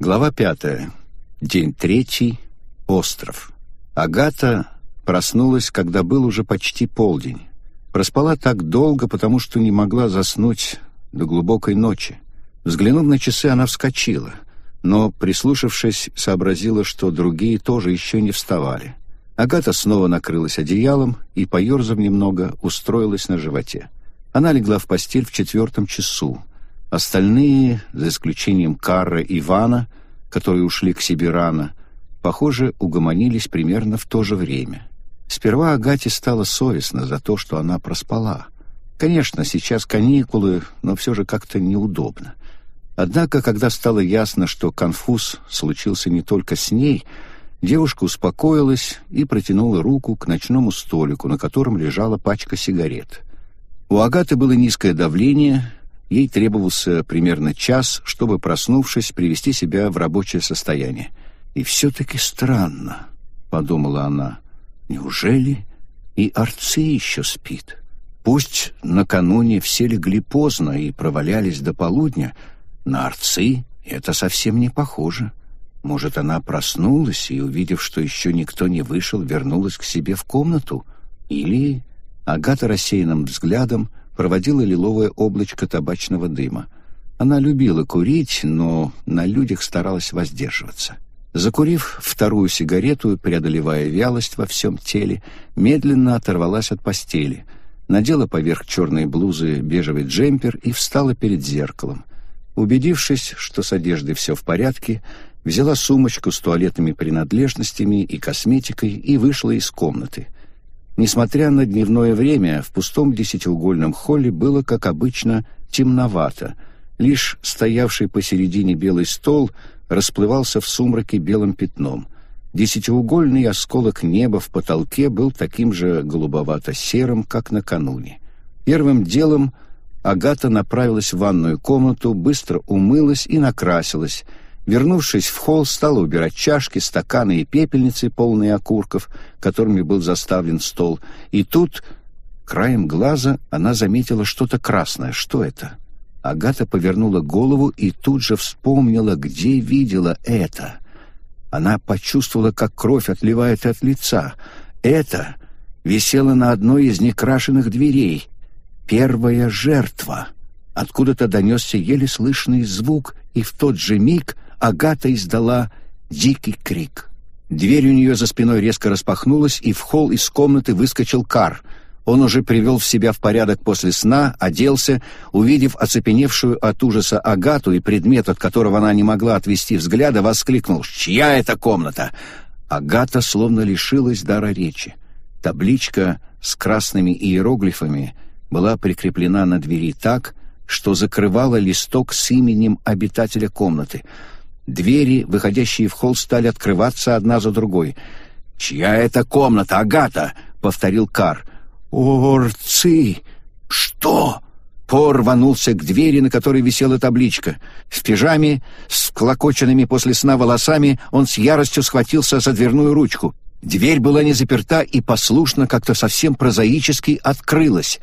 Глава пятая. День третий. Остров. Агата проснулась, когда был уже почти полдень. Проспала так долго, потому что не могла заснуть до глубокой ночи. Взглянув на часы, она вскочила, но, прислушавшись, сообразила, что другие тоже еще не вставали. Агата снова накрылась одеялом и, поерзав немного, устроилась на животе. Она легла в постель в четвертом часу. Остальные, за исключением Карра и Ивана, которые ушли к себе рано, похоже, угомонились примерно в то же время. Сперва Агате стало совестно за то, что она проспала. Конечно, сейчас каникулы, но все же как-то неудобно. Однако, когда стало ясно, что конфуз случился не только с ней, девушка успокоилась и протянула руку к ночному столику, на котором лежала пачка сигарет. У Агаты было низкое давление, ей требовался примерно час, чтобы, проснувшись, привести себя в рабочее состояние. «И все-таки странно», — подумала она, — Неужели и Арцы еще спит? Пусть накануне все легли поздно и провалялись до полудня, на Арцы это совсем не похоже. Может, она проснулась и, увидев, что еще никто не вышел, вернулась к себе в комнату? Или Агата рассеянным взглядом проводила лиловое облачко табачного дыма. Она любила курить, но на людях старалась воздерживаться. — Закурив вторую сигарету, преодолевая вялость во всем теле, медленно оторвалась от постели, надела поверх черной блузы бежевый джемпер и встала перед зеркалом. Убедившись, что с одеждой все в порядке, взяла сумочку с туалетными принадлежностями и косметикой и вышла из комнаты. Несмотря на дневное время, в пустом десятиугольном холле было, как обычно, темновато. Лишь стоявший посередине белый стол — расплывался в сумраке белым пятном. Десятиугольный осколок неба в потолке был таким же голубовато-серым, как накануне. Первым делом Агата направилась в ванную комнату, быстро умылась и накрасилась. Вернувшись в холл, стала убирать чашки, стаканы и пепельницы, полные окурков, которыми был заставлен стол. И тут, краем глаза, она заметила что-то красное. Что это? — Агата повернула голову и тут же вспомнила, где видела это. Она почувствовала, как кровь отливает от лица. Это висело на одной из некрашенных дверей. Первая жертва. Откуда-то донесся еле слышный звук, и в тот же миг Агата издала дикий крик. Дверь у нее за спиной резко распахнулась, и в холл из комнаты выскочил Кар — он уже привел в себя в порядок после сна, оделся, увидев оцепеневшую от ужаса Агату и предмет, от которого она не могла отвести взгляда, воскликнул «Чья это комната?» Агата словно лишилась дара речи. Табличка с красными иероглифами была прикреплена на двери так, что закрывала листок с именем обитателя комнаты. Двери, выходящие в холл, стали открываться одна за другой. «Чья это комната, Агата?» — повторил Кар — «Орцы! Что?» Пор рванулся к двери, на которой висела табличка. В пижаме, с клокоченными после сна волосами, он с яростью схватился за дверную ручку. Дверь была не заперта и послушно, как-то совсем прозаически открылась.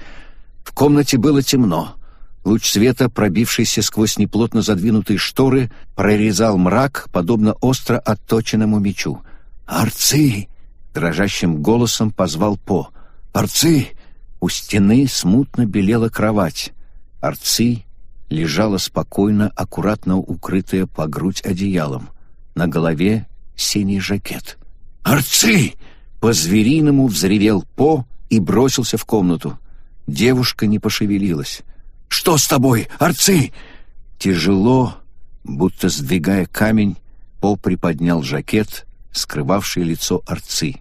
В комнате было темно. Луч света, пробившийся сквозь неплотно задвинутые шторы, прорезал мрак, подобно остро отточенному мечу. «Арцы!» — дрожащим голосом позвал По. «Арцы!» У стены смутно белела кровать. Арцы лежала спокойно, аккуратно укрытая по грудь одеялом. На голове синий жакет. «Арцы!» По-звериному взревел По и бросился в комнату. Девушка не пошевелилась. «Что с тобой, Арцы?» Тяжело, будто сдвигая камень, По приподнял жакет, скрывавший лицо Арцы.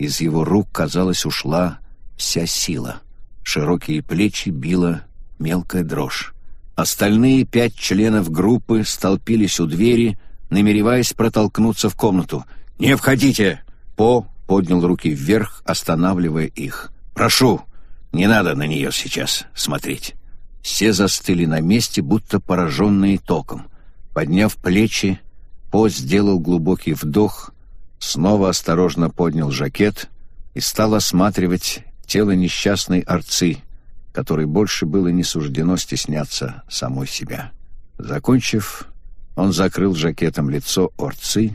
Из его рук, казалось, ушла вся сила. Широкие плечи била мелкая дрожь. Остальные пять членов группы столпились у двери, намереваясь протолкнуться в комнату. «Не входите!» По поднял руки вверх, останавливая их. «Прошу, не надо на нее сейчас смотреть». Все застыли на месте, будто пораженные током. Подняв плечи, По сделал глубокий вдох, снова осторожно поднял жакет и стал осматривать тело несчастной арцы, которой больше было не суждено стесняться самой себя. Закончив, Он закрыл жакетом лицо Орцы,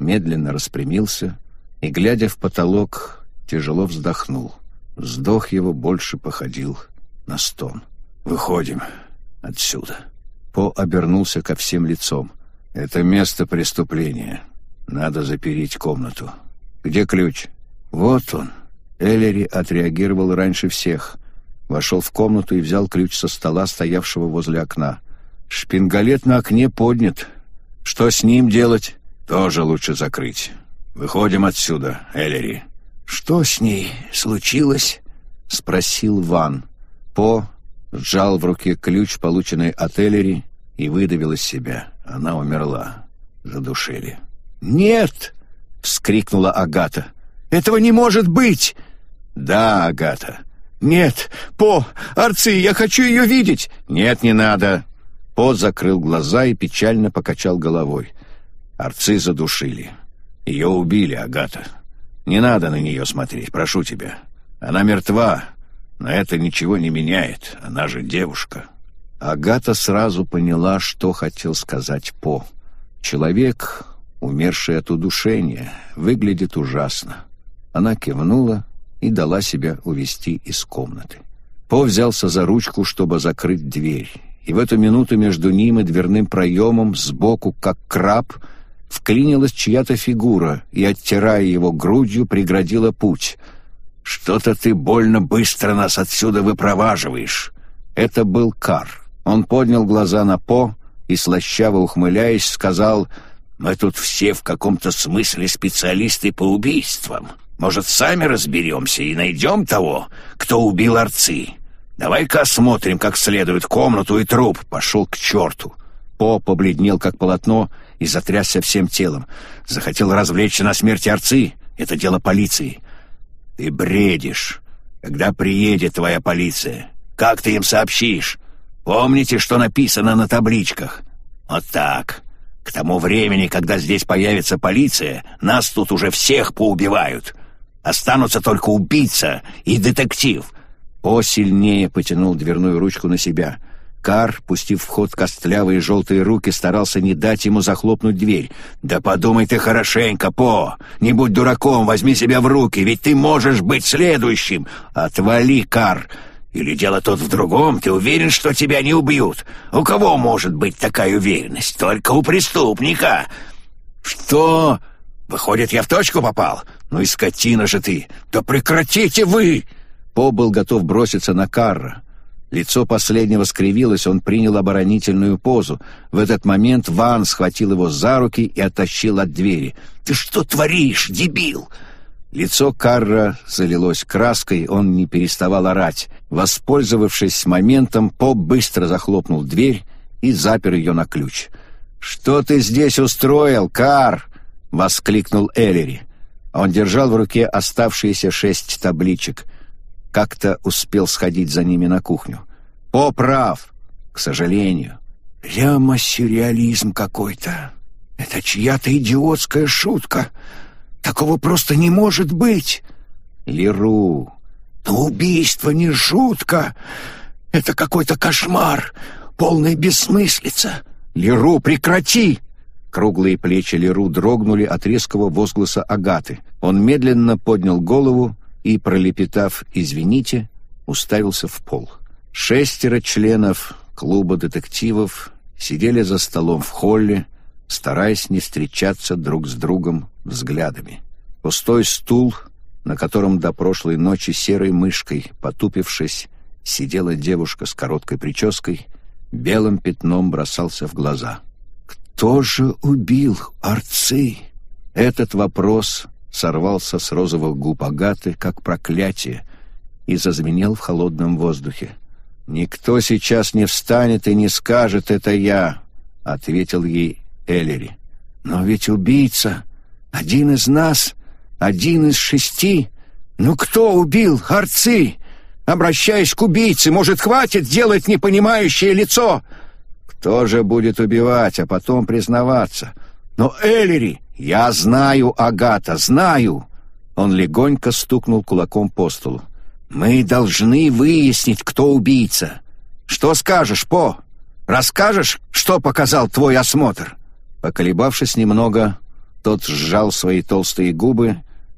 медленно распрямился и, глядя в потолок, тяжело вздохнул. Вздох его больше походил на стон. «Выходим отсюда». По обернулся ко всем лицом. «Это место преступления. Надо запереть комнату. Где ключ?» «Вот он». Эллери отреагировал раньше всех. Вошел в комнату и взял ключ со стола, стоявшего возле окна. Шпингалет на окне поднят. Что с ним делать? Тоже лучше закрыть. Выходим отсюда, Эллери. Что с ней случилось? Спросил Ван. По сжал в руке ключ, полученный от Эллери, и выдавил из себя. Она умерла. Задушили. «Нет!» — вскрикнула Агата. «Этого не может быть!» «Да, Агата». «Нет! По! Арцы, я хочу ее видеть!» «Нет, не надо!» По закрыл глаза и печально покачал головой. Арцы задушили. Ее убили, Агата. Не надо на нее смотреть, прошу тебя. Она мертва, но это ничего не меняет. Она же девушка. Агата сразу поняла, что хотел сказать По. Человек, умерший от удушения, выглядит ужасно. Она кивнула и дала себя увести из комнаты. По взялся за ручку, чтобы закрыть дверь и в эту минуту между ним и дверным проемом сбоку, как краб, вклинилась чья-то фигура и, оттирая его грудью, преградила путь. «Что-то ты больно быстро нас отсюда выпроваживаешь!» Это был Кар. Он поднял глаза на По и, слащаво ухмыляясь, сказал, «Мы тут все в каком-то смысле специалисты по убийствам. Может, сами разберемся и найдем того, кто убил Арцы?» Давай-ка осмотрим как следует комнату и труп. Пошел к черту. По побледнел, как полотно, и затрясся всем телом. Захотел развлечься на смерти арцы. Это дело полиции. Ты бредишь. Когда приедет твоя полиция, как ты им сообщишь? Помните, что написано на табличках? Вот так. К тому времени, когда здесь появится полиция, нас тут уже всех поубивают. Останутся только убийца и детектив — о сильнее потянул дверную ручку на себя. Кар, пустив в ход костлявые желтые руки, старался не дать ему захлопнуть дверь. «Да подумай ты хорошенько, По! Не будь дураком, возьми себя в руки, ведь ты можешь быть следующим! Отвали, Кар! Или дело тут в другом, ты уверен, что тебя не убьют? У кого может быть такая уверенность? Только у преступника!» «Что? Выходит, я в точку попал? Ну и скотина же ты! Да прекратите вы!» По был готов броситься на Карра. Лицо последнего скривилось, он принял оборонительную позу. В этот момент Ван схватил его за руки и оттащил от двери. «Ты что творишь, дебил?» Лицо Карра залилось краской, он не переставал орать. Воспользовавшись моментом, Поп быстро захлопнул дверь и запер ее на ключ. «Что ты здесь устроил, Кар?» — воскликнул Эллери. Он держал в руке оставшиеся шесть табличек как-то успел сходить за ними на кухню. О, прав, к сожалению. Прямо сюрреализм какой-то. Это чья-то идиотская шутка. Такого просто не может быть. Леру, но убийство не шутка. Это какой-то кошмар, полная бессмыслица. Леру, прекрати! Круглые плечи Леру дрогнули от резкого возгласа Агаты. Он медленно поднял голову и, пролепетав «извините», уставился в пол. Шестеро членов клуба детективов сидели за столом в холле, стараясь не встречаться друг с другом взглядами. Пустой стул, на котором до прошлой ночи серой мышкой, потупившись, сидела девушка с короткой прической, белым пятном бросался в глаза. «Кто же убил Арцы?» Этот вопрос сорвался с розовых губ Агаты, как проклятие, и зазвенел в холодном воздухе. «Никто сейчас не встанет и не скажет «это я», — ответил ей Эллери. «Но ведь убийца один из нас, один из шести. Ну кто убил Арцы? Обращаясь к убийце, может, хватит делать непонимающее лицо?» «Кто же будет убивать, а потом признаваться?» «Но Эллери, «Я знаю, Агата, знаю!» Он легонько стукнул кулаком по столу. «Мы должны выяснить, кто убийца. Что скажешь, По? Расскажешь, что показал твой осмотр?» Поколебавшись немного, тот сжал свои толстые губы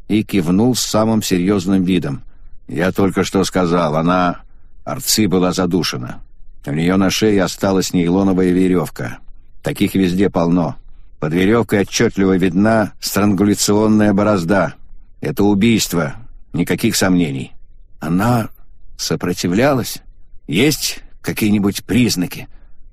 и кивнул с самым серьезным видом. «Я только что сказал, она...» Арци была задушена. У нее на шее осталась нейлоновая веревка. Таких везде полно. Под веревкой отчетливо видна странгуляционная борозда. Это убийство, никаких сомнений. Она сопротивлялась? Есть какие-нибудь признаки?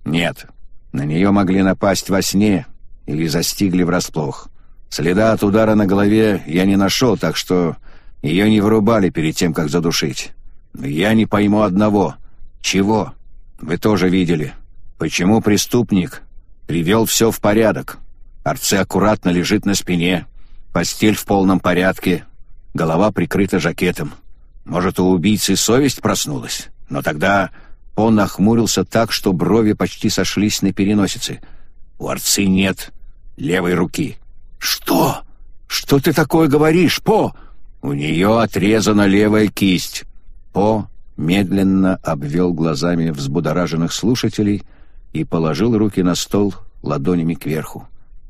Нет. На нее могли напасть во сне или застигли врасплох. Следа от удара на голове я не нашел, так что ее не вырубали перед тем, как задушить. Но я не пойму одного. Чего? Вы тоже видели. Почему преступник привел все в порядок? Арце аккуратно лежит на спине, постель в полном порядке, голова прикрыта жакетом. Может, у убийцы совесть проснулась? Но тогда он нахмурился так, что брови почти сошлись на переносице. У Арцы нет левой руки. «Что? Что ты такое говоришь, По?» «У нее отрезана левая кисть». По медленно обвел глазами взбудораженных слушателей и положил руки на стол ладонями кверху.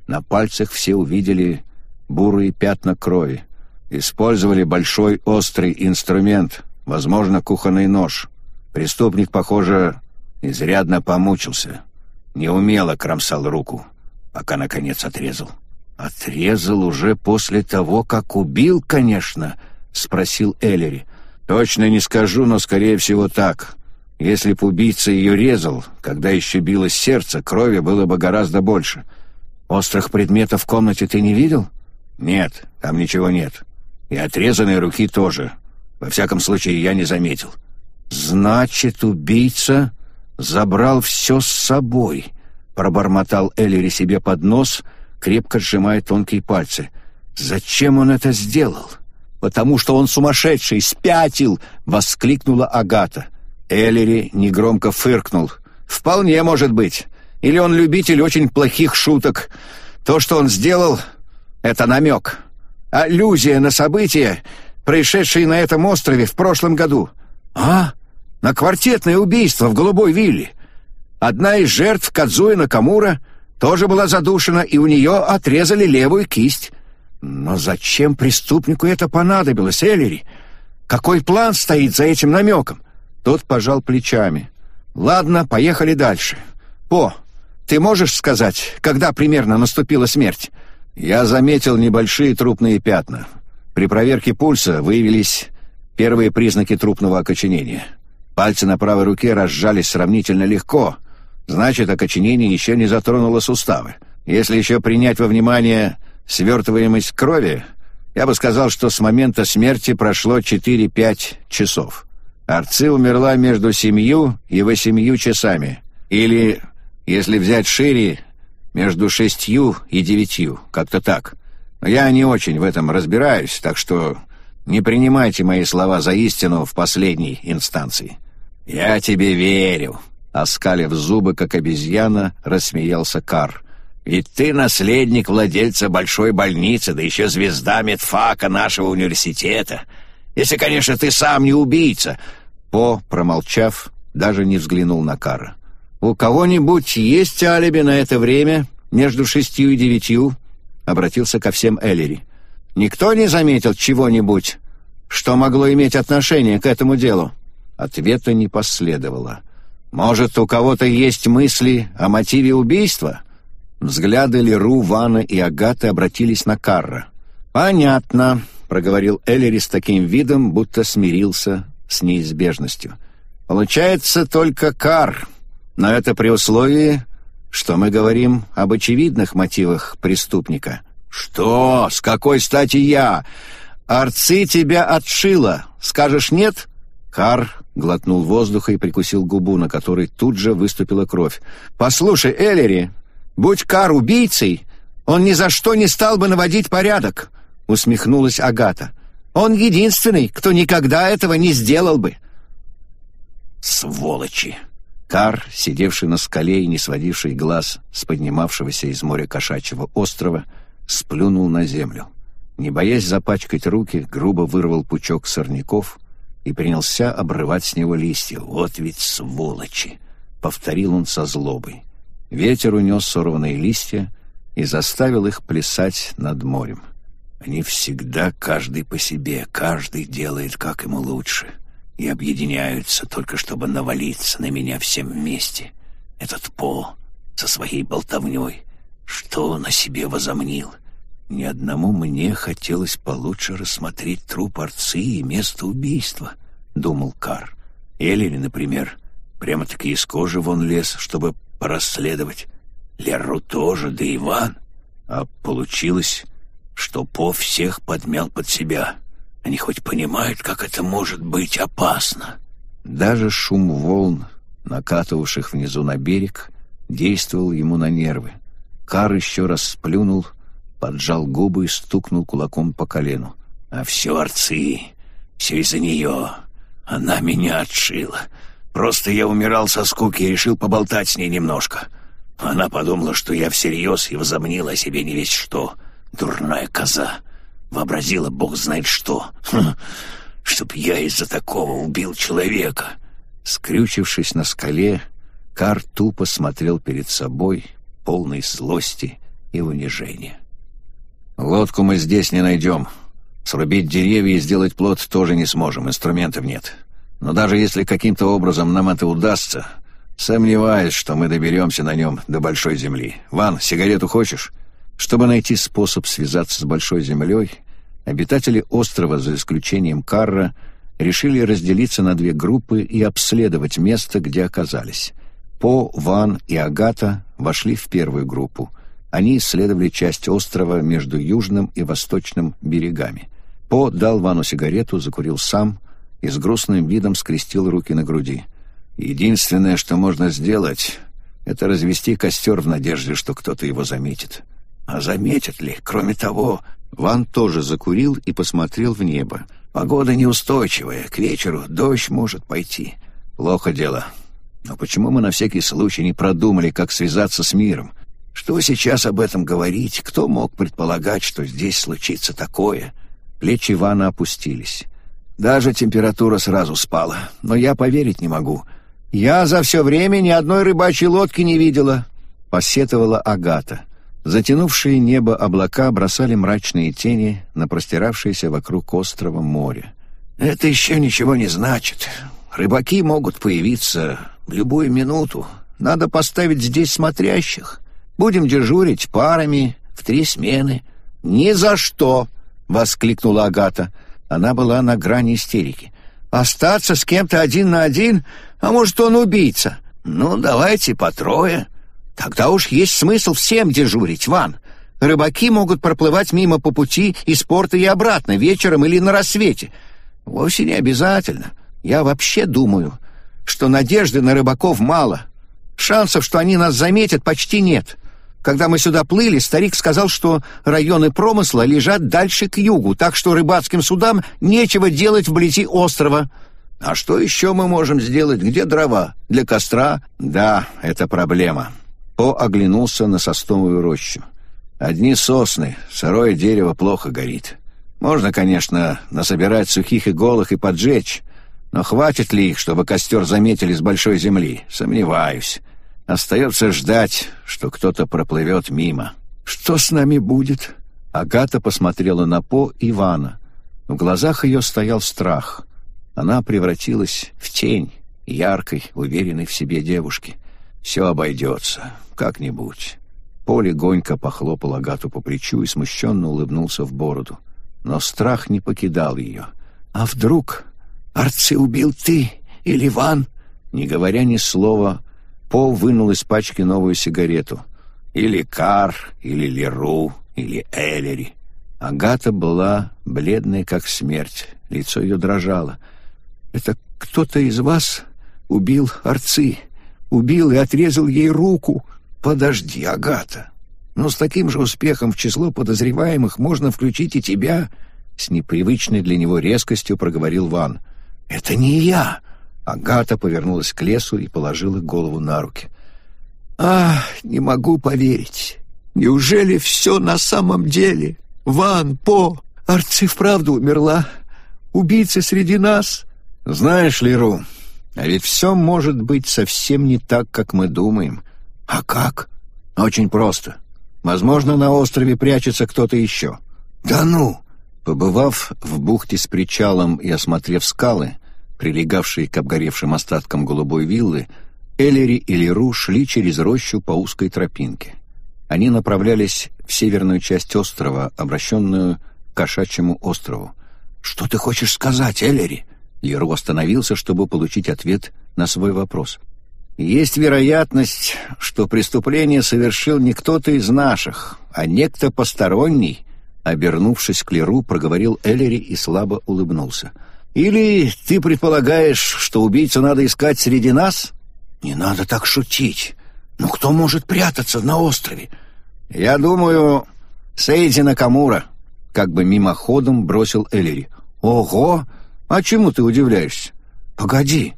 На пальцах все увидели бурые пятна крови. Использовали большой острый инструмент, возможно, кухонный нож. Преступник, похоже, изрядно помучился. Неумело кромсал руку, пока, наконец, отрезал. «Отрезал уже после того, как убил, конечно?» — спросил Эллери. «Точно не скажу, но, скорее всего, так. Если б убийца ее резал, когда еще билось сердце, крови было бы гораздо больше. Острых предметов в комнате ты не видел?» «Нет, там ничего нет. И отрезанной руки тоже. Во всяком случае, я не заметил». «Значит, убийца забрал все с собой», — пробормотал Эллири себе под нос, крепко сжимая тонкие пальцы. «Зачем он это сделал?» «Потому что он сумасшедший, спятил!» — воскликнула Агата. Эллири негромко фыркнул. «Вполне может быть. Или он любитель очень плохих шуток. То, что он сделал, — это намек. Аллюзия на события, происшедшие на этом острове в прошлом году. А? на квартетное убийство в Голубой вилле. Одна из жертв, Кадзуя Накамура, тоже была задушена, и у нее отрезали левую кисть. Но зачем преступнику это понадобилось, Эллири? Какой план стоит за этим намеком? Тот пожал плечами. Ладно, поехали дальше. По, ты можешь сказать, когда примерно наступила смерть? Я заметил небольшие трупные пятна. При проверке пульса выявились первые признаки трупного окоченения. Пальцы на правой руке разжались сравнительно легко. Значит, окоченение еще не затронуло суставы. Если еще принять во внимание свертываемость крови, я бы сказал, что с момента смерти прошло 4-5 часов. Арцы умерла между семью и восемью часами. Или, если взять шире, между шестью и девятью, как-то так. Но я не очень в этом разбираюсь, так что не принимайте мои слова за истину в последней инстанции». «Я тебе верю», — оскалив зубы, как обезьяна, рассмеялся Кар. «Ведь ты наследник владельца большой больницы, да еще звезда медфака нашего университета. Если, конечно, ты сам не убийца». По, промолчав, даже не взглянул на Кара. «У кого-нибудь есть алиби на это время, между шестью и девятью?» — обратился ко всем Эллири. Никто не заметил чего-нибудь, что могло иметь отношение к этому делу?» Ответа не последовало. «Может, у кого-то есть мысли о мотиве убийства?» Взгляды Леру, Вана и Агаты обратились на Карра. «Понятно», — проговорил Эллери с таким видом, будто смирился с неизбежностью. «Получается только Кар, но это при условии, что мы говорим об очевидных мотивах преступника». «Что? С какой стати я? Арцы тебя отшила. Скажешь нет?» Кар глотнул воздуха и прикусил губу, на которой тут же выступила кровь. «Послушай, Эллери, будь Кар убийцей, он ни за что не стал бы наводить порядок», — усмехнулась Агата. «Он единственный, кто никогда этого не сделал бы». «Сволочи!» Кар, сидевший на скале и не сводивший глаз с поднимавшегося из моря кошачьего острова, — сплюнул на землю. Не боясь запачкать руки, грубо вырвал пучок сорняков и принялся обрывать с него листья. «Вот ведь сволочи!» — повторил он со злобой. Ветер унес сорванные листья, и заставил их плясать над морем. Они всегда каждый по себе, каждый делает, как ему лучше, и объединяются только, чтобы навалиться на меня всем вместе. Этот По со своей болтовней, что он о себе возомнил? Ни одному мне хотелось получше рассмотреть труп Арцы и место убийства, — думал Кар. Эллири, например, прямо-таки из кожи вон лез, чтобы порасследовать. Леру тоже, да Иван. А получилось, что По всех подмял под себя. Они хоть понимают, как это может быть опасно. Даже шум волн, накатывавших внизу на берег, действовал ему на нервы. Кар еще раз сплюнул, поджал губы и стукнул кулаком по колену. «А все арцы, все из-за нее. Она меня отшила. Просто я умирал со скуки и решил поболтать с ней немножко. Она подумала, что я всерьез и возомнила о себе не весь что. Дурная коза. Вообразила бог знает что. Хм, чтоб я из-за такого убил человека». Скрючившись на скале, Кар тупо смотрел перед собой, полный злости и унижения. «Лодку мы здесь не найдем. Срубить деревья и сделать плод тоже не сможем, инструментов нет. Но даже если каким-то образом нам это удастся, сомневаюсь, что мы доберемся на нем до Большой Земли. Ван, сигарету хочешь?» Чтобы найти способ связаться с Большой Землей, обитатели острова, за исключением Карра, решили разделиться на две группы и обследовать место, где оказались. По, Ван и Агата вошли в первую группу. Они исследовали часть острова между южным и восточным берегами. По дал Вану сигарету, закурил сам и с грустным видом скрестил руки на груди. «Единственное, что можно сделать, это развести костер в надежде, что кто-то его заметит». «А заметят ли? Кроме того...» Ван тоже закурил и посмотрел в небо. «Погода неустойчивая, к вечеру дождь может пойти». «Плохо дело. Но почему мы на всякий случай не продумали, как связаться с миром? Что сейчас об этом говорить? Кто мог предполагать, что здесь случится такое? Плечи Ивана опустились. Даже температура сразу спала. Но я поверить не могу. Я за все время ни одной рыбачьей лодки не видела, — посетовала Агата. Затянувшие небо облака бросали мрачные тени на простиравшееся вокруг острова море. «Это еще ничего не значит. Рыбаки могут появиться в любую минуту. Надо поставить здесь смотрящих. Будем дежурить парами в три смены». «Ни за что!» — воскликнула Агата. Она была на грани истерики. «Остаться с кем-то один на один? А может, он убийца? Ну, давайте по трое. Тогда уж есть смысл всем дежурить, Ван. Рыбаки могут проплывать мимо по пути из порта и обратно, вечером или на рассвете. Вовсе не обязательно. Я вообще думаю, что надежды на рыбаков мало. Шансов, что они нас заметят, почти нет. Когда мы сюда плыли, старик сказал, что районы промысла лежат дальше к югу, так что рыбацким судам нечего делать вблизи острова. А что еще мы можем сделать? Где дрова? Для костра? Да, это проблема. По оглянулся на сосновую рощу. Одни сосны, сырое дерево плохо горит. Можно, конечно, насобирать сухих иголок и поджечь, но хватит ли их, чтобы костер заметили с большой земли? Сомневаюсь. Остается ждать, что кто-то проплывет мимо. Что с нами будет? Агата посмотрела на По Ивана. В глазах ее стоял страх. Она превратилась в тень яркой, уверенной в себе девушки. Все обойдется, как-нибудь. По легонько похлопал Агату по плечу и смущенно улыбнулся в бороду. Но страх не покидал ее. «А вдруг Арцы убил ты или Ван?» Не говоря ни слова, Пол вынул из пачки новую сигарету. Или Кар, или Леру, или Эллери. Агата была бледная, как смерть. Лицо ее дрожало. «Это кто-то из вас убил Арцы? Убил и отрезал ей руку?» «Подожди, Агата. Но с таким же успехом в число подозреваемых можно включить и тебя», — с непривычной для него резкостью проговорил Ван. «Это не я!» Агата повернулась к лесу и положила голову на руки. «Ах, не могу поверить! Неужели все на самом деле? Ван, По, Арци вправду умерла? Убийца среди нас?» «Знаешь ли, Ру, а ведь все может быть совсем не так, как мы думаем». «А как?» «Очень просто. Возможно, на острове прячется кто-то еще». «Да ну!» Побывав в бухте с причалом и осмотрев скалы, прилегавшие к обгоревшим остаткам голубой виллы, Эллери и Леру шли через рощу по узкой тропинке. Они направлялись в северную часть острова, обращенную к Кошачьему острову. «Что ты хочешь сказать, Эллери?» Леру остановился, чтобы получить ответ на свой вопрос. «Есть вероятность, что преступление совершил не кто-то из наших, а некто посторонний», обернувшись к Леру, проговорил Эллери и слабо улыбнулся. «Или ты предполагаешь, что убийцу надо искать среди нас?» «Не надо так шутить. Ну кто может прятаться на острове?» «Я думаю, Сейди Накамура», — как бы мимоходом бросил Эллери. «Ого! А чему ты удивляешься?» «Погоди,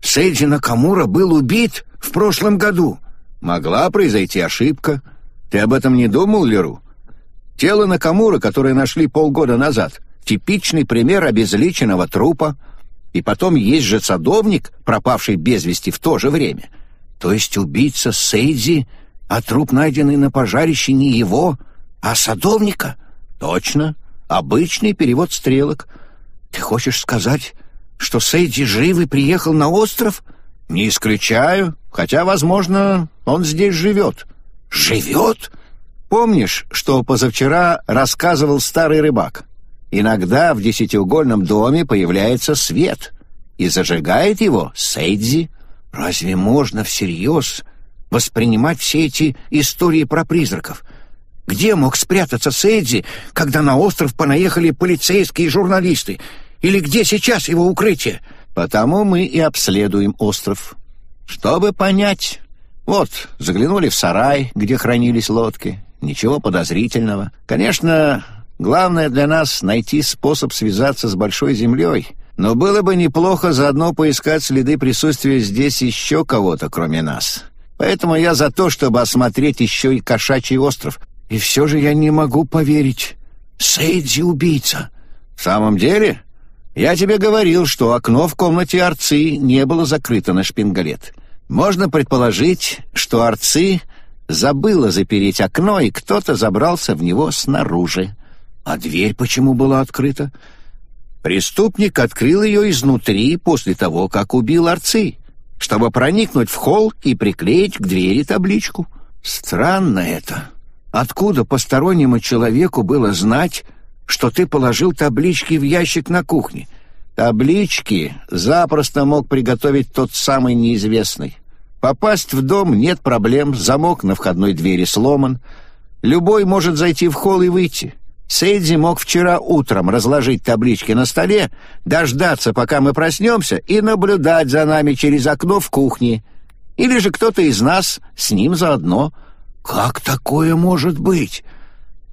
Сейди Накамура был убит в прошлом году». «Могла произойти ошибка. Ты об этом не думал, Леру?» Тело Накамура, которое нашли полгода назад, типичный пример обезличенного трупа. И потом есть же садовник, пропавший без вести в то же время. То есть убийца Сейдзи, а труп, найденный на пожарище, не его, а садовника? Точно. Обычный перевод стрелок. Ты хочешь сказать, что Сейдзи жив и приехал на остров? Не исключаю, хотя, возможно, он здесь живет. Живет? Помнишь, что позавчера рассказывал старый рыбак? Иногда в десятиугольном доме появляется свет, и зажигает его Сейдзи. Разве можно всерьез воспринимать все эти истории про призраков? Где мог спрятаться Сейдзи, когда на остров понаехали полицейские и журналисты? Или где сейчас его укрытие? Потому мы и обследуем остров. Чтобы понять. Вот, заглянули в сарай, где хранились лодки. Ничего подозрительного. Конечно, Главное для нас — найти способ связаться с Большой Землей. Но было бы неплохо заодно поискать следы присутствия здесь еще кого-то, кроме нас. Поэтому я за то, чтобы осмотреть еще и Кошачий остров. И все же я не могу поверить. Сейдзи — убийца. В самом деле? Я тебе говорил, что окно в комнате Арцы не было закрыто на шпингалет. Можно предположить, что Арцы забыла запереть окно, и кто-то забрался в него снаружи. А дверь почему была открыта? Преступник открыл ее изнутри после того, как убил Арцы, чтобы проникнуть в холл и приклеить к двери табличку. Странно это. Откуда постороннему человеку было знать, что ты положил таблички в ящик на кухне? Таблички запросто мог приготовить тот самый неизвестный. Попасть в дом нет проблем, замок на входной двери сломан. Любой может зайти в холл и выйти. Сейдзи мог вчера утром разложить таблички на столе, дождаться, пока мы проснемся, и наблюдать за нами через окно в кухне. Или же кто-то из нас с ним заодно. Как такое может быть?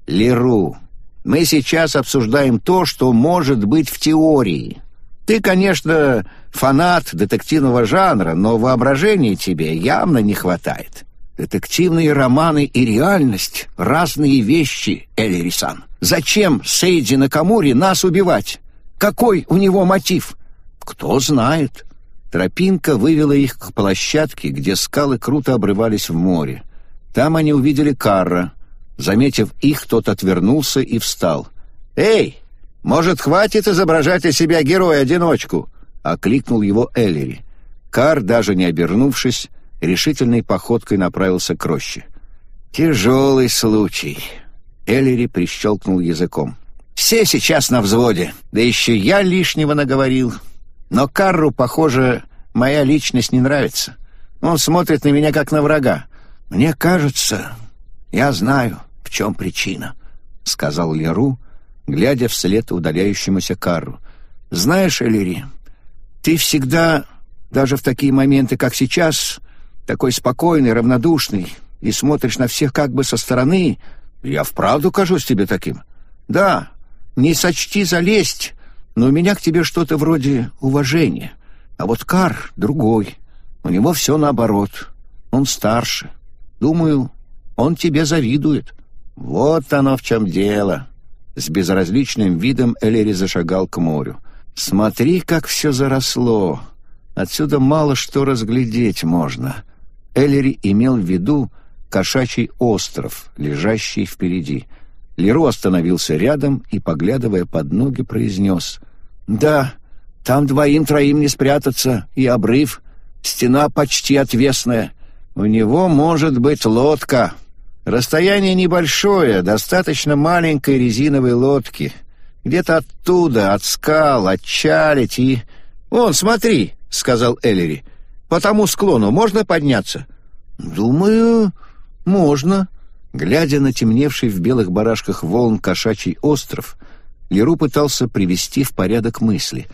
Леру, мы сейчас обсуждаем то, что может быть в теории. Ты, конечно, фанат детективного жанра, но воображения тебе явно не хватает. Детективные романы и реальность — разные вещи, Эллирисан. Зачем Сейди Накамури нас убивать? Какой у него мотив? Кто знает. Тропинка вывела их к площадке, где скалы круто обрывались в море. Там они увидели Карра. Заметив их, тот отвернулся и встал. «Эй, может, хватит изображать из себя героя-одиночку?» — окликнул его Эллири. Кар, даже не обернувшись, решительной походкой направился к роще. «Тяжелый случай», Эллири прищелкнул языком. «Все сейчас на взводе, да еще я лишнего наговорил. Но Карру, похоже, моя личность не нравится. Он смотрит на меня как на врага. Мне кажется, я знаю, в чем причина», — сказал Леру, глядя вслед удаляющемуся Карру. «Знаешь, Эллири, ты всегда, даже в такие моменты, как сейчас, такой спокойный, равнодушный, и смотришь на всех как бы со стороны, я вправду кажусь тебе таким? Да, не сочти залезть, но у меня к тебе что-то вроде уважения. А вот Кар другой. У него все наоборот. Он старше. Думаю, он тебе завидует. Вот оно в чем дело. С безразличным видом Элери зашагал к морю. Смотри, как все заросло. Отсюда мало что разглядеть можно. Эллери имел в виду, кошачий остров, лежащий впереди. Леру остановился рядом и, поглядывая под ноги, произнес. «Да, там двоим-троим не спрятаться, и обрыв. Стена почти отвесная. У него может быть лодка. Расстояние небольшое, достаточно маленькой резиновой лодки. Где-то оттуда, от скал, отчалить и... «Вон, смотри», — сказал Эллери, — «по тому склону можно подняться?» «Думаю, можно». Глядя на темневший в белых барашках волн кошачий остров, Леру пытался привести в порядок мысли.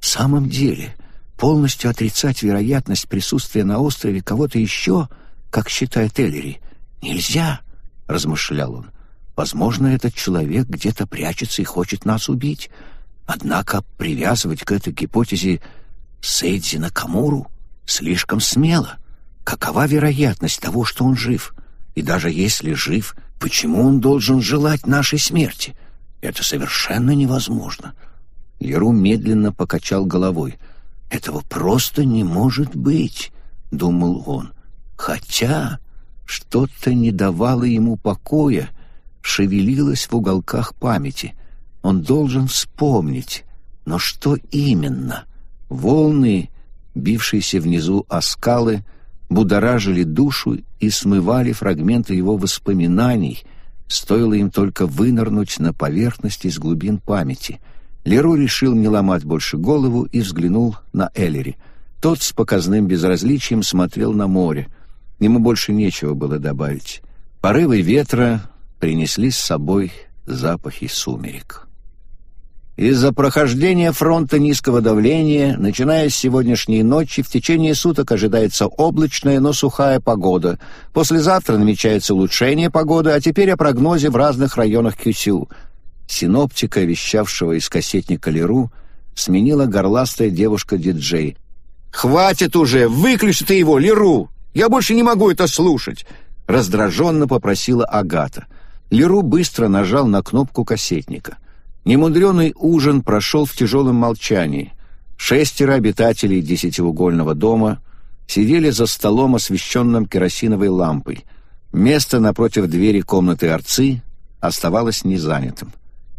«В самом деле, полностью отрицать вероятность присутствия на острове кого-то еще, как считает Эллери, нельзя», — размышлял он. «Возможно, этот человек где-то прячется и хочет нас убить. Однако привязывать к этой гипотезе Сейдзи Накамуру слишком смело». Какова вероятность того, что он жив? И даже если жив, почему он должен желать нашей смерти? Это совершенно невозможно. Яру медленно покачал головой. «Этого просто не может быть», — думал он. Хотя что-то не давало ему покоя, шевелилось в уголках памяти. Он должен вспомнить. Но что именно? Волны, бившиеся внизу о скалы, — будоражили душу и смывали фрагменты его воспоминаний, стоило им только вынырнуть на поверхность из глубин памяти. Леру решил не ломать больше голову и взглянул на Эллери. Тот с показным безразличием смотрел на море. Ему больше нечего было добавить. Порывы ветра принесли с собой запахи сумерек. Из-за прохождения фронта низкого давления, начиная с сегодняшней ночи, в течение суток ожидается облачная, но сухая погода. Послезавтра намечается улучшение погоды, а теперь о прогнозе в разных районах Кюсю. Синоптика, вещавшего из кассетника Леру, сменила горластая девушка-диджей. «Хватит уже! Выключи ты его, Леру! Я больше не могу это слушать!» Раздраженно попросила Агата. Леру быстро нажал на кнопку кассетника — Немудренный ужин прошел в тяжелом молчании. Шестеро обитателей десятиугольного дома сидели за столом, освещенным керосиновой лампой. Место напротив двери комнаты Арцы оставалось незанятым.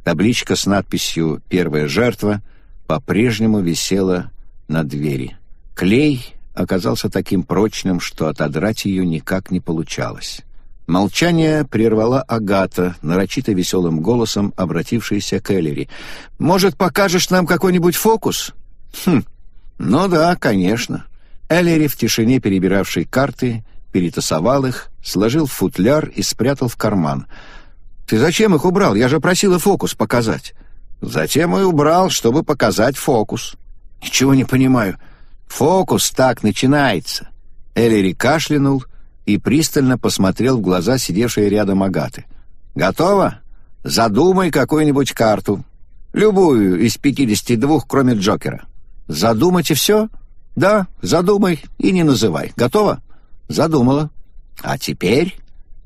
Табличка с надписью «Первая жертва» по-прежнему висела на двери. Клей оказался таким прочным, что отодрать ее никак не получалось. Молчание прервала Агата, нарочито веселым голосом, обратившаяся к Эллери. «Может, покажешь нам какой-нибудь фокус?» «Хм, ну да, конечно». Эллери, в тишине перебиравшей карты, перетасовал их, сложил футляр и спрятал в карман. «Ты зачем их убрал? Я же просила фокус показать». «Затем и убрал, чтобы показать фокус». «Ничего не понимаю. Фокус так начинается». Эллери кашлянул — и пристально посмотрел в глаза сидевшей рядом Агаты. «Готово? Задумай какую-нибудь карту. Любую из пятидесяти двух, кроме Джокера. Задумать и все? Да, задумай и не называй. Готово? Задумала. А теперь...»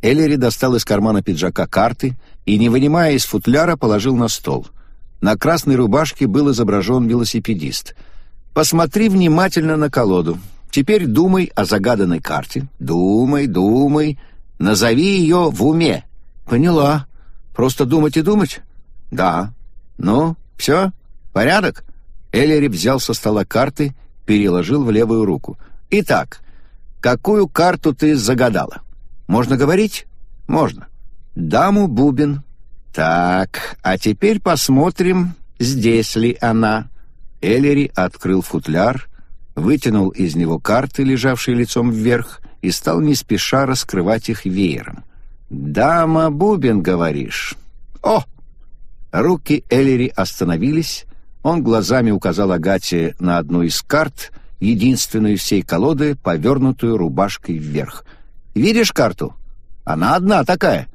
Эллери достал из кармана пиджака карты и, не вынимая из футляра, положил на стол. На красной рубашке был изображен велосипедист. «Посмотри внимательно на колоду. Теперь думай о загаданной карте. Думай, думай. Назови ее в уме. Поняла. Просто думать и думать? Да. Ну, все? Порядок? Эллери взял со стола карты, переложил в левую руку. Итак, какую карту ты загадала? Можно говорить? Можно. Даму Бубен. Так, а теперь посмотрим, здесь ли она. Эллери открыл футляр вытянул из него карты, лежавшие лицом вверх, и стал не спеша раскрывать их веером. «Дама Бубен, говоришь?» «О!» Руки Эллери остановились, он глазами указал Агате на одну из карт, единственную всей колоды, повернутую рубашкой вверх. «Видишь карту? Она одна такая».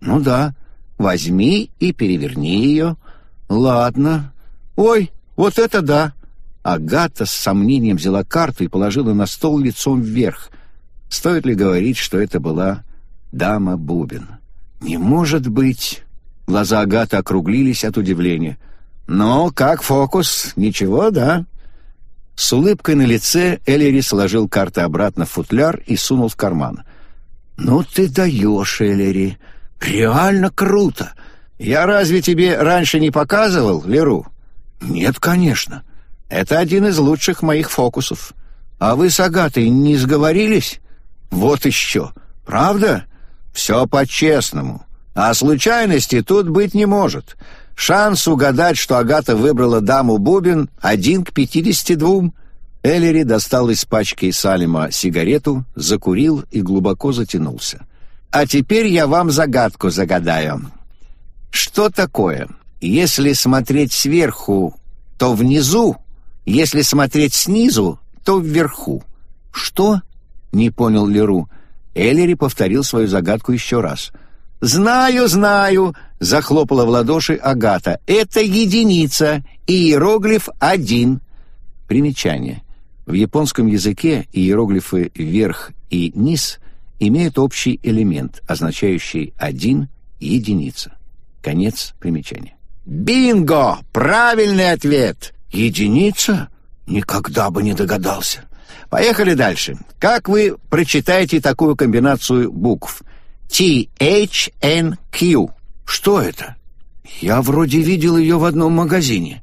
«Ну да. Возьми и переверни ее». «Ладно. Ой, вот это да. Агата с сомнением взяла карту и положила на стол лицом вверх. Стоит ли говорить, что это была дама Бубин? «Не может быть!» Глаза Агаты округлились от удивления. «Ну, как фокус? Ничего, да?» С улыбкой на лице Эллири сложил карты обратно в футляр и сунул в карман. «Ну ты даешь, Эллери! Реально круто! Я разве тебе раньше не показывал, Леру?» «Нет, конечно. Это один из лучших моих фокусов. А вы с Агатой не сговорились?» «Вот еще. Правда? Все по-честному. А случайности тут быть не может. Шанс угадать, что Агата выбрала даму Бубин, один к пятидесяти двум». Эллери достал из пачки Салима сигарету, закурил и глубоко затянулся. «А теперь я вам загадку загадаю. Что такое? Если смотреть сверху, то внизу, если смотреть снизу, то вверху». «Что?» — не понял Леру. Эллери повторил свою загадку еще раз. «Знаю, знаю!» — захлопала в ладоши Агата. «Это единица, иероглиф один». Примечание. В японском языке иероглифы «вверх» и «низ» имеют общий элемент, означающий «один» — «единица». Конец примечания. «Бинго! Правильный ответ!» «Единица? Никогда бы не догадался!» Поехали дальше. Как вы прочитаете такую комбинацию букв? T-H-N-Q. Что это? Я вроде видел ее в одном магазине.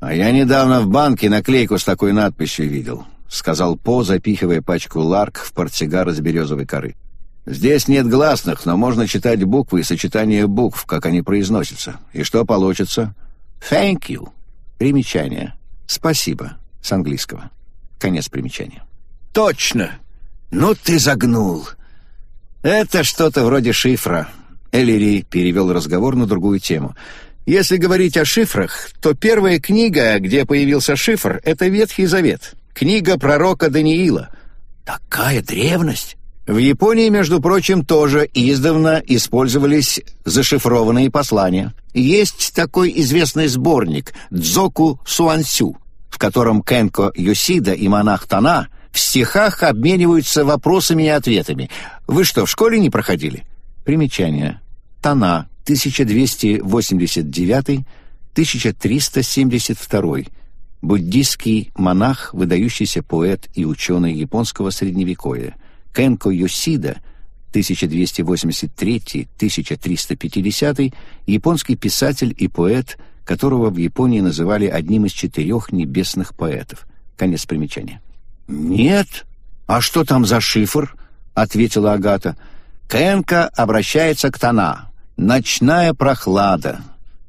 «А я недавно в банке наклейку с такой надписью видел», — сказал По, запихивая пачку ларк в портсигар из березовой коры. «Здесь нет гласных, но можно читать буквы и сочетание букв, как они произносятся. И что получится?» «Thank you». Примечание. «Спасибо» с английского. Конец примечания. «Точно! Ну ты загнул!» «Это что-то вроде шифра». Эллири перевел разговор на другую тему — если говорить о шифрах, то первая книга, где появился шифр, это Ветхий Завет. Книга пророка Даниила. Такая древность! В Японии, между прочим, тоже издавна использовались зашифрованные послания. Есть такой известный сборник «Дзоку Суансю», в котором Кенко Йосида и монах Тана в стихах обмениваются вопросами и ответами. Вы что, в школе не проходили? Примечание. Тана 1289-1372, буддийский монах, выдающийся поэт и ученый японского средневековья, Кенко Йосида, 1283-1350, японский писатель и поэт, которого в Японии называли одним из четырех небесных поэтов. Конец примечания. «Нет? А что там за шифр?» — ответила Агата. Кенка обращается к Тана, Ночная прохлада,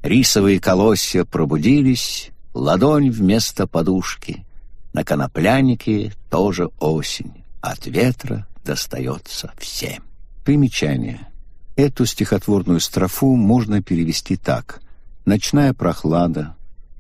рисовые колосья пробудились, ладонь вместо подушки. На коноплянике тоже осень, от ветра достается всем. Примечание. Эту стихотворную строфу можно перевести так. «Ночная прохлада,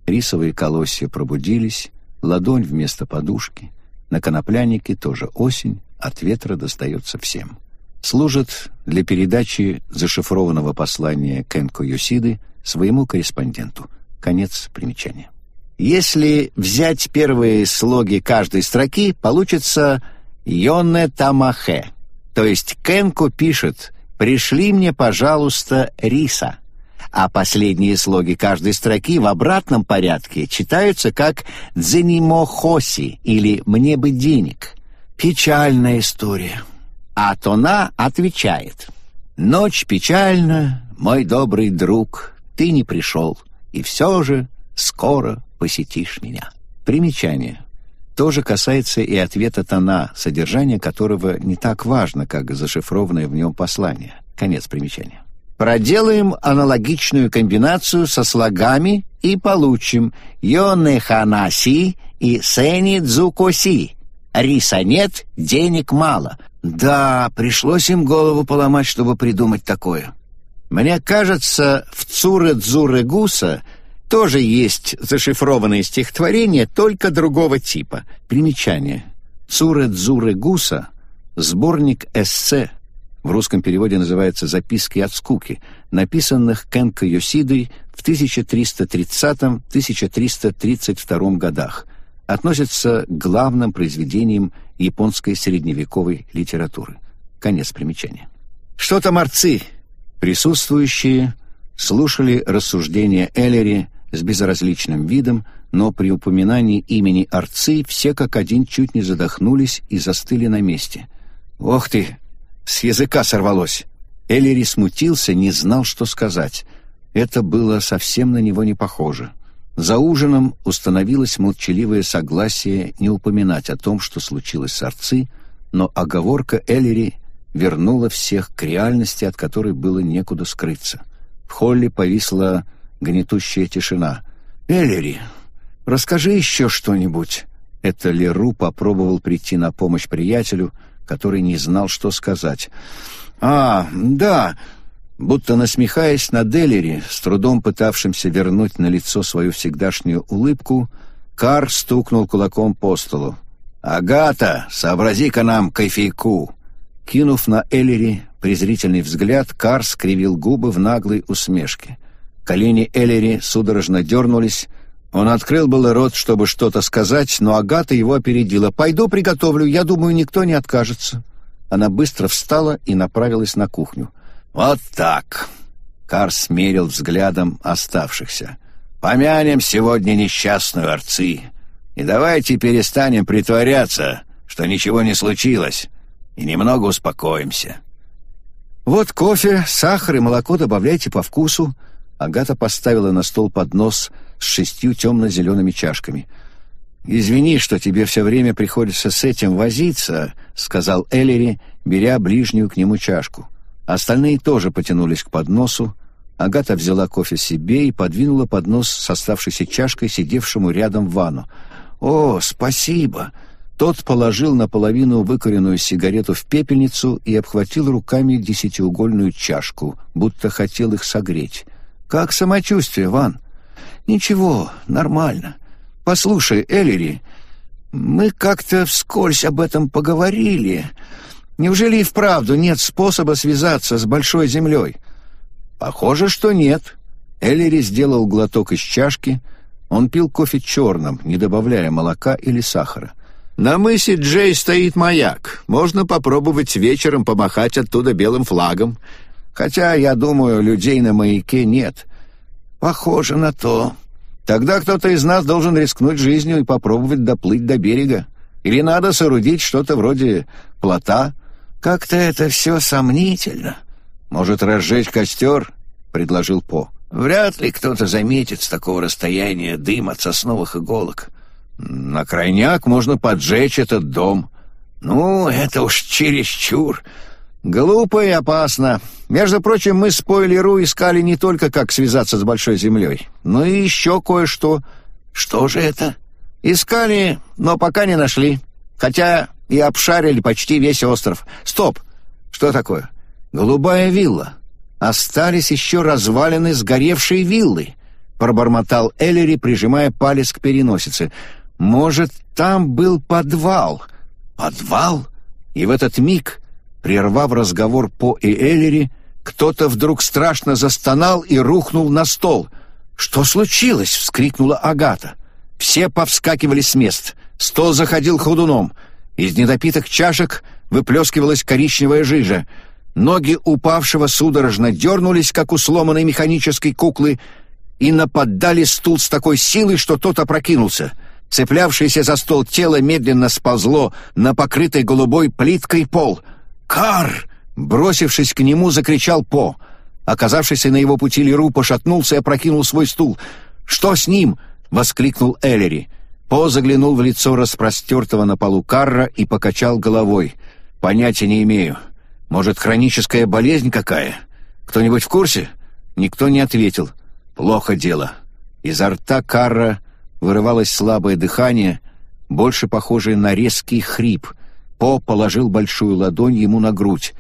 рисовые колосья пробудились, ладонь вместо подушки, на коноплянике тоже осень, от ветра достается всем» служит для передачи зашифрованного послания Кенко Йосиды своему корреспонденту. Конец примечания. Если взять первые слоги каждой строки, получится «Йоне Тамахе», то есть Кенко пишет «Пришли мне, пожалуйста, риса», а последние слоги каждой строки в обратном порядке читаются как «Дзенимохоси» или «Мне бы денег». Печальная история. А Тона отвечает. «Ночь печальна, мой добрый друг, ты не пришел, и все же скоро посетишь меня». Примечание. То же касается и ответа Тона, содержание которого не так важно, как зашифрованное в нем послание. Конец примечания. Проделаем аналогичную комбинацию со слогами и получим «Йонеханаси» и «Сени дзукоси». Риса нет, денег мало. Да, пришлось им голову поломать, чтобы придумать такое. Мне кажется, в Цуре-Дзуре Гуса тоже есть зашифрованные стихотворения, только другого типа. Примечание. Цуре-Дзуре Гуса — сборник эссе, в русском переводе называется «Записки от скуки», написанных Кенко Йосидой в 1330-1332 годах — относится к главным произведениям японской средневековой литературы. Конец примечания. Что-то морцы, присутствующие, слушали рассуждения Эллери с безразличным видом, но при упоминании имени Арцы все как один чуть не задохнулись и застыли на месте. «Ох ты! С языка сорвалось. Эллири смутился, не знал, что сказать. Это было совсем на него не похоже. За ужином установилось молчаливое согласие не упоминать о том, что случилось с Арци, но оговорка Эллири вернула всех к реальности, от которой было некуда скрыться. В холле повисла гнетущая тишина. «Эллири, расскажи еще что-нибудь». Это Леру попробовал прийти на помощь приятелю, который не знал, что сказать. «А, да!» Будто насмехаясь над Эллири, с трудом пытавшимся вернуть на лицо свою всегдашнюю улыбку, Кар стукнул кулаком по столу. «Агата, сообрази-ка нам кофейку!» Кинув на Эллири презрительный взгляд, Кар скривил губы в наглой усмешке. Колени Эллири судорожно дернулись. Он открыл было рот, чтобы что-то сказать, но Агата его опередила. «Пойду приготовлю, я думаю, никто не откажется». Она быстро встала и направилась на кухню. «Вот так!» Кар смерил взглядом оставшихся. «Помянем сегодня несчастную Арцы. И давайте перестанем притворяться, что ничего не случилось, и немного успокоимся». «Вот кофе, сахар и молоко добавляйте по вкусу». Агата поставила на стол поднос с шестью темно-зелеными чашками. «Извини, что тебе все время приходится с этим возиться», — сказал Эллири, беря ближнюю к нему чашку. Остальные тоже потянулись к подносу. Агата взяла кофе себе и подвинула поднос с оставшейся чашкой сидевшему рядом Вану. «О, спасибо!» Тот положил наполовину выкоренную сигарету в пепельницу и обхватил руками десятиугольную чашку, будто хотел их согреть. «Как самочувствие, Ван?» «Ничего, нормально. Послушай, Эллири, мы как-то вскользь об этом поговорили. Неужели и вправду нет способа связаться с Большой Землей?» «Похоже, что нет». Эллири сделал глоток из чашки. Он пил кофе черным, не добавляя молока или сахара. На мысе Джей стоит маяк. Можно попробовать вечером помахать оттуда белым флагом. Хотя, я думаю, людей на маяке нет. Похоже на то. Тогда кто-то из нас должен рискнуть жизнью и попробовать доплыть до берега. Или надо соорудить что-то вроде плота. Как-то это все сомнительно. Может, разжечь костер? — предложил По. Вряд ли кто-то заметит с такого расстояния дым от сосновых иголок. На крайняк можно поджечь этот дом. Ну, это уж чересчур. Глупо и опасно. Между прочим, мы с Пойлеру искали не только, как связаться с Большой Землей, но и еще кое-что. Что же это? Искали, но пока не нашли. Хотя и обшарили почти весь остров. Стоп! Что такое? Голубая вилла. Остались еще развалины сгоревшей виллы. Пробормотал Эллери, прижимая палец к переносице. Может, там был подвал? Подвал? И в этот миг, прервав разговор по и Эллери, кто-то вдруг страшно застонал и рухнул на стол. «Что случилось?» — вскрикнула Агата. Все повскакивали с мест. Стол заходил ходуном. Из недопитых чашек выплескивалась коричневая жижа. Ноги упавшего судорожно дернулись, как у сломанной механической куклы, и нападали стул с такой силой, что тот опрокинулся — Цеплявшееся за стол тело медленно сползло на покрытый голубой плиткой пол. «Кар!» — бросившись к нему, закричал По. Оказавшийся на его пути Леру пошатнулся и опрокинул свой стул. «Что с ним?» — воскликнул Эллери. По заглянул в лицо распростертого на полу Карра и покачал головой. «Понятия не имею. Может, хроническая болезнь какая? Кто-нибудь в курсе?» Никто не ответил. «Плохо дело». Изо рта Карра вырывалось слабое дыхание, больше похожее на резкий хрип. По положил большую ладонь ему на грудь.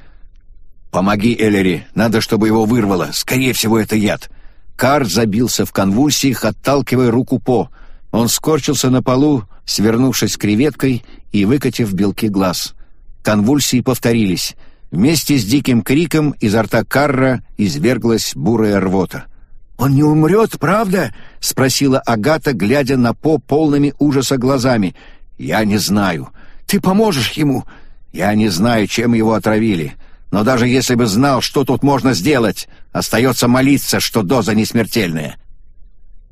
«Помоги, Эллери, надо, чтобы его вырвало. Скорее всего, это яд». Кар забился в конвульсиях, отталкивая руку По. Он скорчился на полу, свернувшись креветкой и выкатив белки глаз. Конвульсии повторились. Вместе с диким криком изо рта Карра изверглась бурая рвота. «Он не умрет, правда?» — спросила Агата, глядя на По полными ужаса глазами. «Я не знаю. Ты поможешь ему?» «Я не знаю, чем его отравили. Но даже если бы знал, что тут можно сделать, остается молиться, что доза не смертельная».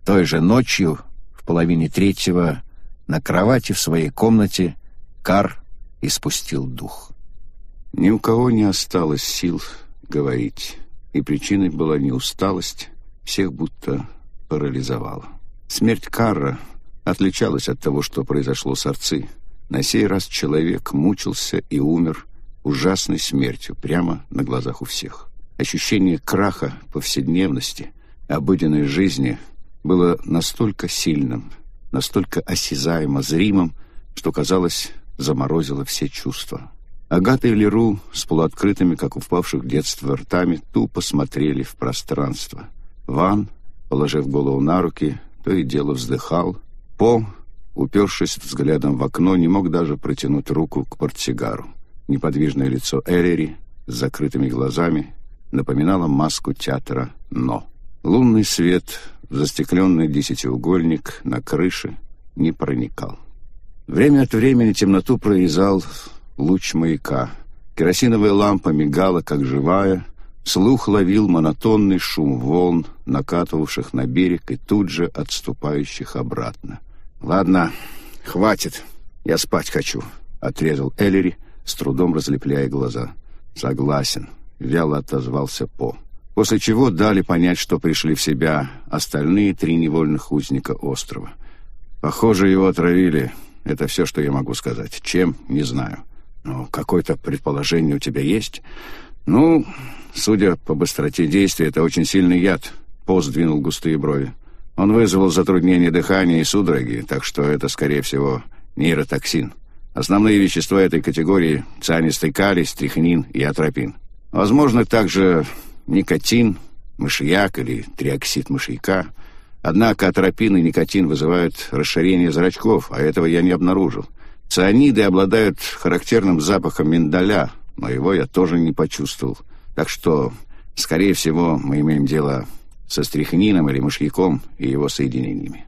Той же ночью, половине третьего, на кровати в своей комнате, Кар испустил дух. Ни у кого не осталось сил говорить, и причиной была не усталость, всех будто парализовала. Смерть Карра отличалась от того, что произошло с Арцы. На сей раз человек мучился и умер ужасной смертью прямо на глазах у всех. Ощущение краха повседневности, обыденной жизни было настолько сильным, настолько осязаемо зримым, что, казалось, заморозило все чувства. Агата и Леру с полуоткрытыми, как у впавших в детство, ртами тупо смотрели в пространство. Ван, положив голову на руки, то и дело вздыхал. По, упершись взглядом в окно, не мог даже протянуть руку к портсигару. Неподвижное лицо Эллери с закрытыми глазами напоминало маску театра «Но». Лунный свет застекленный десятиугольник на крыше не проникал. Время от времени темноту прорезал луч маяка. Керосиновая лампа мигала, как живая. Слух ловил монотонный шум волн, накатывавших на берег и тут же отступающих обратно. «Ладно, хватит, я спать хочу», — отрезал Эллери, с трудом разлепляя глаза. «Согласен», — вяло отозвался По. После чего дали понять, что пришли в себя остальные три невольных узника острова. Похоже, его отравили. Это все, что я могу сказать. Чем, не знаю. Но какое-то предположение у тебя есть? Ну, судя по быстроте действия, это очень сильный яд. По сдвинул густые брови. Он вызвал затруднение дыхания и судороги, так что это, скорее всего, нейротоксин. Основные вещества этой категории – цианистый калий, стрихнин и атропин. Возможно, также никотин, мышьяк или триоксид мышьяка. Однако атропин и никотин вызывают расширение зрачков, а этого я не обнаружил. Цианиды обладают характерным запахом миндаля, но его я тоже не почувствовал. Так что, скорее всего, мы имеем дело со стрихнином или мышьяком и его соединениями.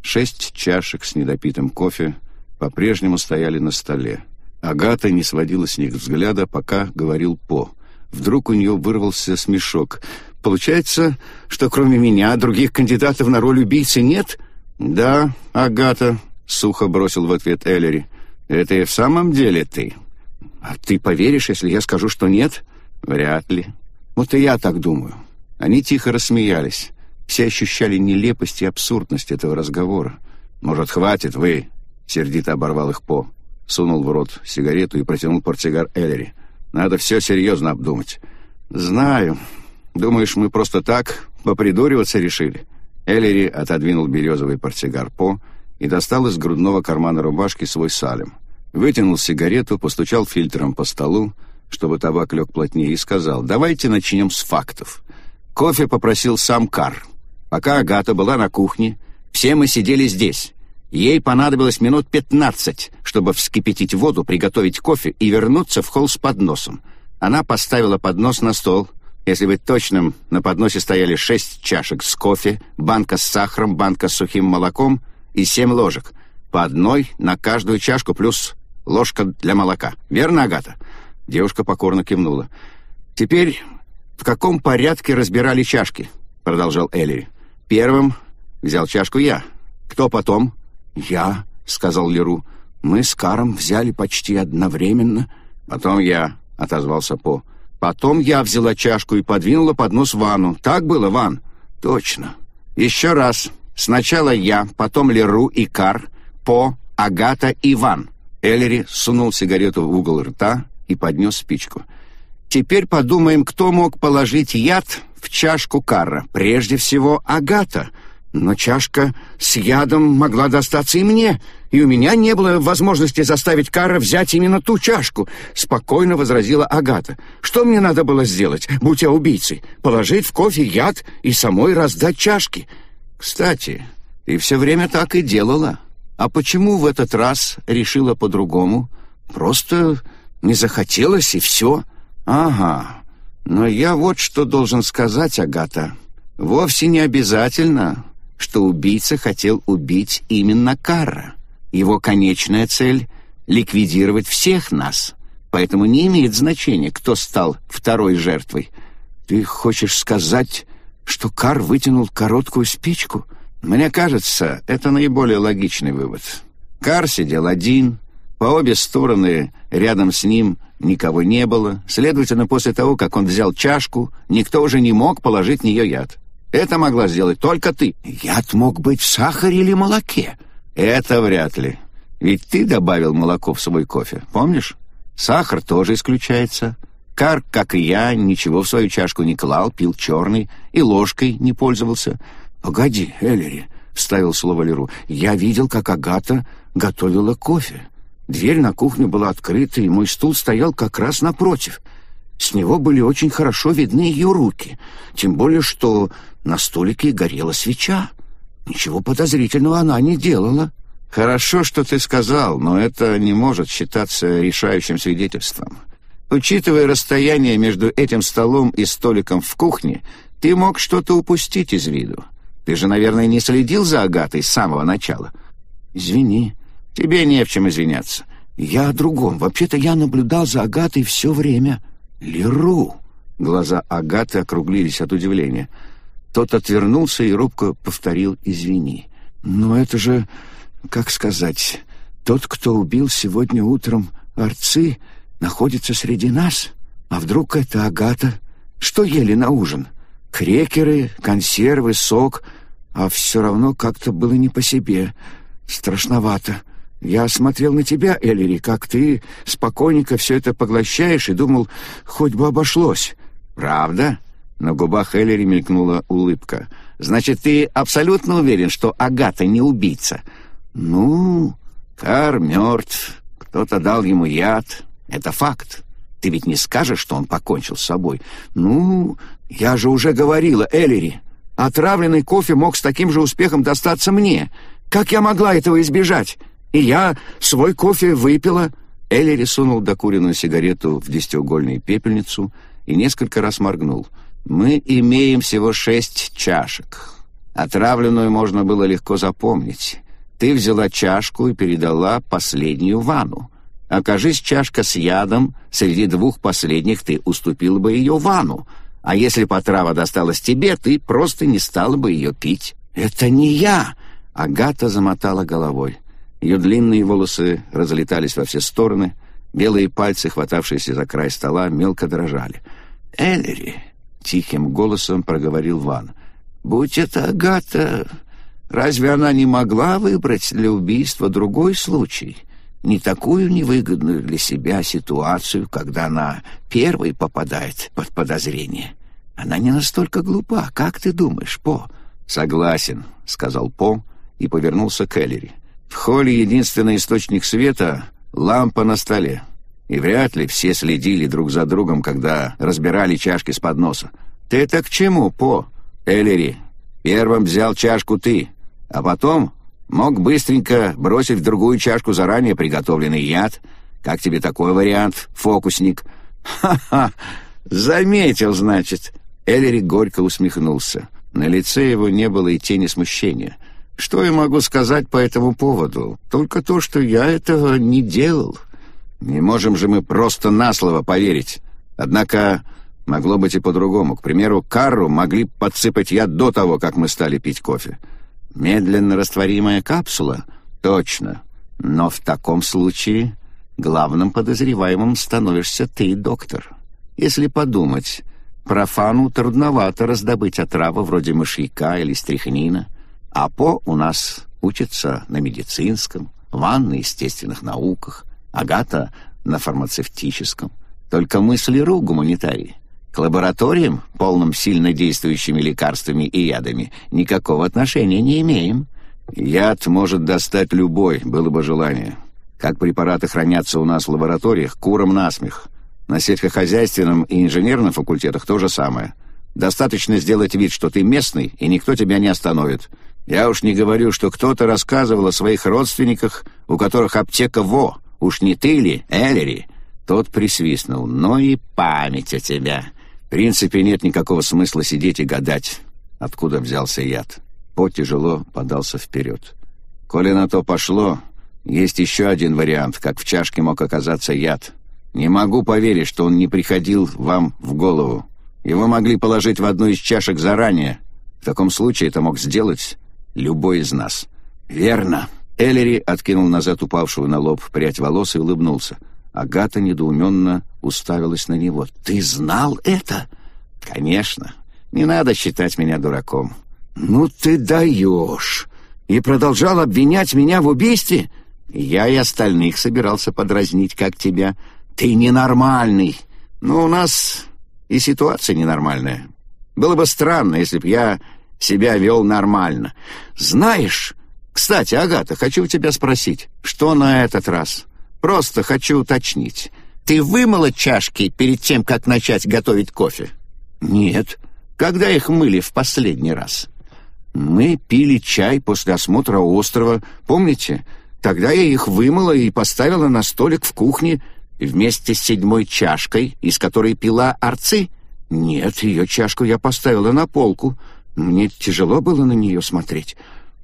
Шесть чашек с недопитым кофе по-прежнему стояли на столе. Агата не сводила с них взгляда, пока говорил По — Вдруг у нее вырвался смешок. «Получается, что кроме меня других кандидатов на роль убийцы нет?» «Да, Агата», — сухо бросил в ответ Эллери. «Это и в самом деле ты». «А ты поверишь, если я скажу, что нет?» «Вряд ли». «Вот и я так думаю». Они тихо рассмеялись. Все ощущали нелепость и абсурдность этого разговора. «Может, хватит, вы?» — сердито оборвал их По. Сунул в рот сигарету и протянул портсигар Эллери. Надо все серьезно обдумать. Знаю. Думаешь, мы просто так попридуриваться решили? Эллери отодвинул березовый портсигар По и достал из грудного кармана рубашки свой салем. Вытянул сигарету, постучал фильтром по столу, чтобы табак лег плотнее, и сказал, «Давайте начнем с фактов». Кофе попросил сам Кар. Пока Агата была на кухне, все мы сидели здесь. Ей понадобилось минут пятнадцать, чтобы вскипятить воду, приготовить кофе и вернуться в холл с подносом. Она поставила поднос на стол. Если быть точным, на подносе стояли шесть чашек с кофе, банка с сахаром, банка с сухим молоком и семь ложек. По одной на каждую чашку плюс ложка для молока. Верно, Агата?» Девушка покорно кивнула. «Теперь в каком порядке разбирали чашки?» Продолжал Элли. «Первым взял чашку я. Кто потом?» «Я», — сказал Леру, — «мы с Каром взяли почти одновременно». «Потом я», — отозвался По. «Потом я взяла чашку и подвинула поднос Вану. Так было, Ван?» «Точно». «Еще раз. Сначала я, потом Леру и Кар, По, Агата и Ван». Эллери сунул сигарету в угол рта и поднес спичку. «Теперь подумаем, кто мог положить яд в чашку Карра. Прежде всего, Агата». Но чашка с ядом могла достаться и мне, и у меня не было возможности заставить Кара взять именно ту чашку, спокойно возразила Агата. Что мне надо было сделать, будь я убийцей? Положить в кофе яд и самой раздать чашки. Кстати, ты все время так и делала. А почему в этот раз решила по-другому? Просто не захотелось и все. Ага. Но я вот что должен сказать, Агата. Вовсе не обязательно что убийца хотел убить именно Карра. Его конечная цель — ликвидировать всех нас. Поэтому не имеет значения, кто стал второй жертвой. Ты хочешь сказать, что Кар вытянул короткую спичку? Мне кажется, это наиболее логичный вывод. Кар сидел один, по обе стороны Рядом с ним никого не было. Следовательно, после того, как он взял чашку, никто уже не мог положить в нее яд. Это могла сделать только ты. Яд мог быть в сахаре или молоке. Это вряд ли. Ведь ты добавил молоко в свой кофе, помнишь? Сахар тоже исключается. Кар, как и я, ничего в свою чашку не клал, пил черный и ложкой не пользовался. «Погоди, Эллери», — вставил слово Леру, — «я видел, как Агата готовила кофе. Дверь на кухню была открыта, и мой стул стоял как раз напротив. С него были очень хорошо видны ее руки, тем более что на столике горела свеча. Ничего подозрительного она не делала. «Хорошо, что ты сказал, но это не может считаться решающим свидетельством. Учитывая расстояние между этим столом и столиком в кухне, ты мог что-то упустить из виду. Ты же, наверное, не следил за Агатой с самого начала». «Извини, тебе не в чем извиняться». «Я о другом. Вообще-то я наблюдал за Агатой все время». «Леру!» Глаза Агаты округлились от удивления. Тот отвернулся и робко повторил «извини». «Но это же, как сказать, тот, кто убил сегодня утром Арцы, находится среди нас? А вдруг это Агата? Что ели на ужин? Крекеры, консервы, сок, а все равно как-то было не по себе. Страшновато. Я смотрел на тебя, Эллири, как ты спокойненько все это поглощаешь и думал, хоть бы обошлось. Правда? На губах Эллири мелькнула улыбка. «Значит, ты абсолютно уверен, что Агата не убийца?» «Ну, Кар мертв. Кто-то дал ему яд. Это факт. Ты ведь не скажешь, что он покончил с собой?» «Ну, я же уже говорила, Эллири. Отравленный кофе мог с таким же успехом достаться мне. Как я могла этого избежать? И я свой кофе выпила». Эллири сунул докуренную сигарету в десятиугольную пепельницу и несколько раз моргнул — мы имеем всего шесть чашек. Отравленную можно было легко запомнить. Ты взяла чашку и передала последнюю ванну. Окажись чашка с ядом, среди двух последних ты уступила бы ее ванну. А если потрава досталась тебе, ты просто не стала бы ее пить. «Это не я!» Агата замотала головой. Ее длинные волосы разлетались во все стороны, белые пальцы, хватавшиеся за край стола, мелко дрожали. «Эллири, — тихим голосом проговорил Ван. «Будь это Агата, разве она не могла выбрать для убийства другой случай?» не такую невыгодную для себя ситуацию, когда она первой попадает под подозрение. Она не настолько глупа, как ты думаешь, По?» «Согласен», — сказал По и повернулся к Эллери. «В холле единственный источник света — лампа на столе. И вряд ли все следили друг за другом, когда разбирали чашки с подноса. Ты это к чему, По? Эллери, первым взял чашку ты, а потом мог быстренько бросить в другую чашку заранее приготовленный яд. Как тебе такой вариант, фокусник? Ха-ха, заметил, значит. Эллери горько усмехнулся. На лице его не было и тени смущения. Что я могу сказать по этому поводу? Только то, что я этого не делал. Не можем же мы просто на слово поверить. Однако могло быть и по-другому. К примеру, Карру могли подсыпать яд до того, как мы стали пить кофе. Медленно растворимая капсула? Точно. Но в таком случае главным подозреваемым становишься ты, доктор. Если подумать, профану трудновато раздобыть отравы вроде мышьяка или стрихнина, а По у нас учится на медицинском, Ван на естественных науках, Агата на фармацевтическом. Только мысли Ру гуманитарии. К лабораториям, полным сильно действующими лекарствами и ядами, никакого отношения не имеем. Яд может достать любой, было бы желание. Как препараты хранятся у нас в лабораториях, курам насмех. На сельскохозяйственном и инженерном факультетах то же самое. Достаточно сделать вид, что ты местный, и никто тебя не остановит. Я уж не говорю, что кто-то рассказывал о своих родственниках, у которых аптека ВО. Уж не ты ли, Эллери?» Тот присвистнул. «Ну и память у тебя. В принципе, нет никакого смысла сидеть и гадать, откуда взялся яд». По тяжело подался вперед. «Коли на то пошло, есть еще один вариант, как в чашке мог оказаться яд. Не могу поверить, что он не приходил вам в голову. Его могли положить в одну из чашек заранее. В таком случае это мог сделать любой из нас». «Верно», Эллери откинул назад упавшую на лоб прядь волос и улыбнулся. Агата недоуменно уставилась на него. «Ты знал это?» «Конечно. Не надо считать меня дураком». «Ну ты даешь! И продолжал обвинять меня в убийстве?» «Я и остальных собирался подразнить, как тебя. Ты ненормальный. Но у нас и ситуация ненормальная. Было бы странно, если б я себя вел нормально. Знаешь, кстати, Агата, хочу тебя спросить, что на этот раз? Просто хочу уточнить. Ты вымыла чашки перед тем, как начать готовить кофе? Нет. Когда их мыли в последний раз? Мы пили чай после осмотра острова, помните? Тогда я их вымыла и поставила на столик в кухне вместе с седьмой чашкой, из которой пила арцы. Нет, ее чашку я поставила на полку. Мне тяжело было на нее смотреть.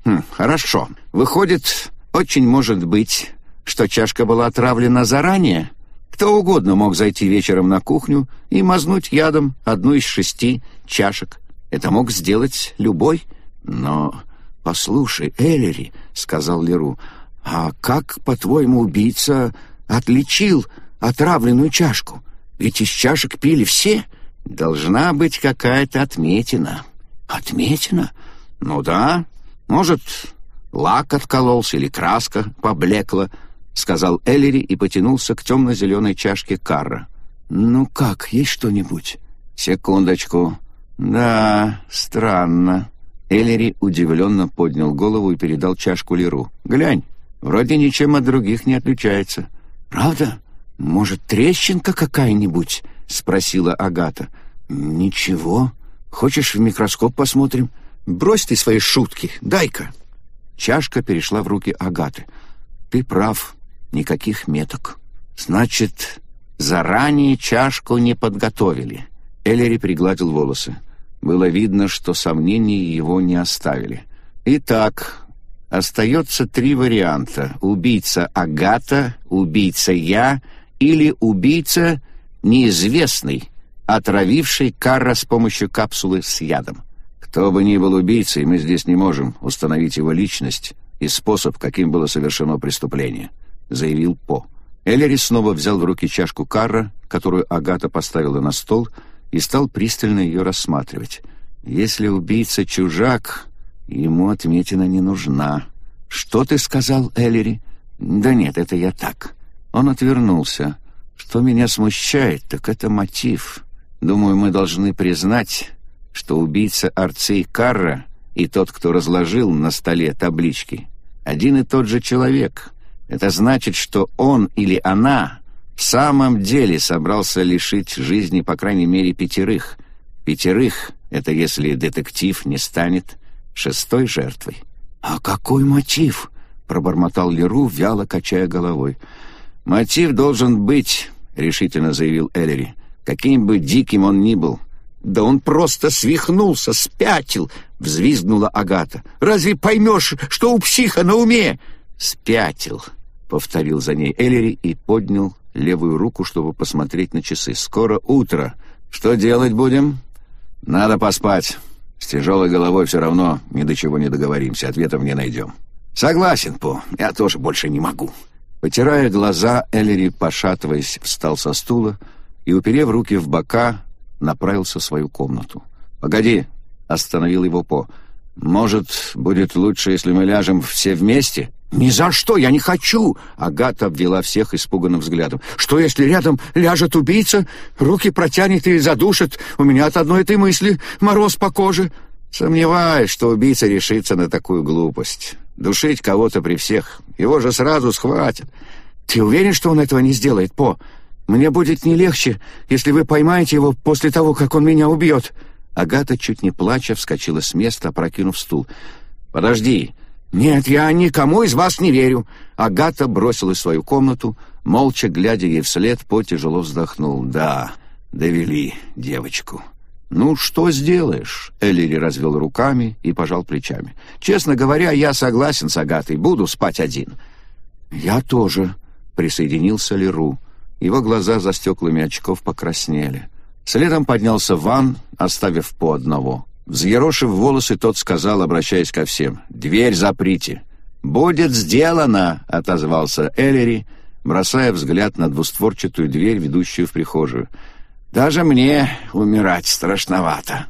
Хм, хорошо. Выходит, очень может быть, что чашка была отравлена заранее. Кто угодно мог зайти вечером на кухню и мазнуть ядом одну из шести чашек. Это мог сделать любой. Но послушай, Эллери, сказал Леру, а как, по-твоему, убийца отличил отравленную чашку? Ведь из чашек пили все. Должна быть какая-то отметина. Отметина? Ну да. Может, лак откололся или краска поблекла, сказал Эллери и потянулся к темно-зеленой чашке Карра. Ну как, есть что-нибудь? Секундочку. Да, странно. Эллери удивленно поднял голову и передал чашку Леру. «Глянь, вроде ничем от других не отличается». «Правда? Может, трещинка какая-нибудь?» — спросила Агата. «Ничего. Хочешь, в микроскоп посмотрим? Брось ты свои шутки, дай-ка». Чашка перешла в руки Агаты. «Ты прав, никаких меток. Значит, заранее чашку не подготовили». Эллери пригладил волосы. Было видно, что сомнений его не оставили. Итак, остается три варианта. Убийца Агата, убийца я или убийца неизвестный, отравивший Карра с помощью капсулы с ядом. Кто бы ни был убийцей, мы здесь не можем установить его личность и способ, каким было совершено преступление, заявил По. Эллери снова взял в руки чашку Карра, которую Агата поставила на стол, и стал пристально ее рассматривать. Если убийца чужак, ему отметина не нужна. «Что ты сказал, Эллери?» «Да нет, это я так». Он отвернулся. «Что меня смущает, так это мотив. Думаю, мы должны признать, что убийца Арцей Карра и тот, кто разложил на столе таблички, один и тот же человек. Это значит, что он или она в самом деле собрался лишить жизни по крайней мере пятерых. Пятерых — это если детектив не станет шестой жертвой. «А какой мотив?» — пробормотал Леру, вяло качая головой. «Мотив должен быть», — решительно заявил Эллери, — «каким бы диким он ни был». «Да он просто свихнулся, спятил!» — взвизгнула Агата. «Разве поймешь, что у психа на уме?» «Спятил», — повторил за ней Эллери и поднял левую руку, чтобы посмотреть на часы. «Скоро утро. Что делать будем?» «Надо поспать. С тяжелой головой все равно ни до чего не договоримся, ответов не найдем». «Согласен, По. Я тоже больше не могу». Потирая глаза, Эллери, пошатываясь, встал со стула и, уперев руки в бока, направился в свою комнату. «Погоди!» — остановил его По. «Может, будет лучше, если мы ляжем все вместе?» «Ни за что, я не хочу!» Агата обвела всех испуганным взглядом. «Что, если рядом ляжет убийца, руки протянет и задушит? У меня от одной этой мысли мороз по коже». «Сомневаюсь, что убийца решится на такую глупость. Душить кого-то при всех. Его же сразу схватят». «Ты уверен, что он этого не сделает, По? Мне будет не легче, если вы поймаете его после того, как он меня убьет». Агата, чуть не плача, вскочила с места, опрокинув стул. «Подожди!» «Нет, я никому из вас не верю!» Агата бросилась в свою комнату, молча глядя ей вслед, По тяжело вздохнул. «Да, довели девочку». «Ну, что сделаешь?» Эллири развел руками и пожал плечами. «Честно говоря, я согласен с Агатой. Буду спать один». «Я тоже», — присоединился Леру. Его глаза за стеклами очков покраснели. Следом поднялся Ван, оставив по одного. Взъерошив волосы, тот сказал, обращаясь ко всем, «Дверь заприте». «Будет сделано», — отозвался Эллери. бросая взгляд на двустворчатую дверь, ведущую в прихожую. «Даже мне умирать страшновато».